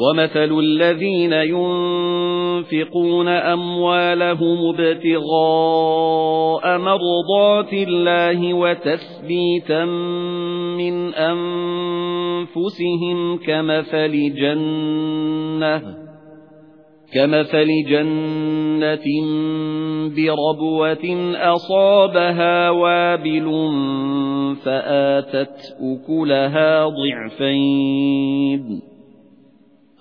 وَمَثَلُ الَّذِينَ يُنفِقُونَ أَمْوَالَهُمُ ابْتِغَاءَ مَرْضَاتِ اللَّهِ وَتَثْبِيتًا مِنْ أَنفُسِهِمْ كَمَثَلِ جَنَّةٍ كَمَثَلِ جَنَّةٍ بِرَبْوَةٍ أَصَابَهَا وَابِلٌ فَآتَتْ أُكُلَهَا ضِعْفَيْنِ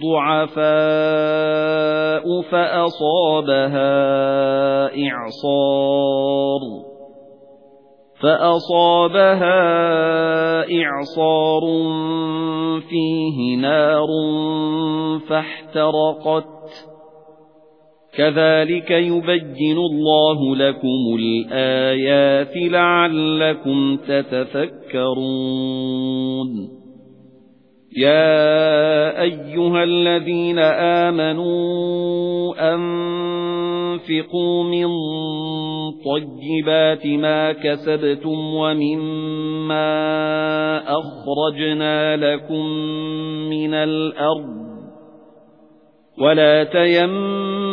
ضعفاء فأصابها إعصار فأصابها إعصار فيه نار فاحترقت. كَذَلِكَ يُبَيِّنُ اللَّهُ لَكُمُ الْآيَاتِ لَعَلَّكُمْ تَتَفَكَّرُونَ. يَا أَيُّهَا الَّذِينَ آمَنُوا أَنفِقُوا مِن طَيِّبَاتِ مَا كَسَبْتُمْ وَمِمَّا أَخْرَجْنَا لَكُم مِّنَ الْأَرْضِ وَلَا تَيَمَّمُوا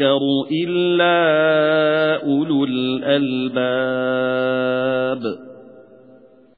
يَذَّكَّرُ إِلَّا أُولُو الْأَلْبَابِ